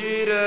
gira